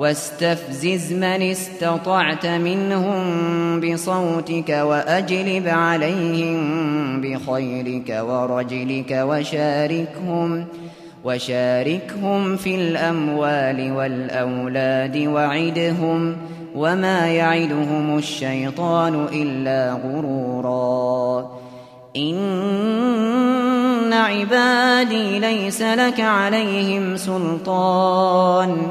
واستفزز من استطعت منهم بصوتك وأجلب عليهم بخيرك ورجلك وشاركهم وشاركهم في الأموال والأولاد وعدهم وما يعدهم الشيطان إلا غرورا. إن عبادي ليس لك عليهم سلطان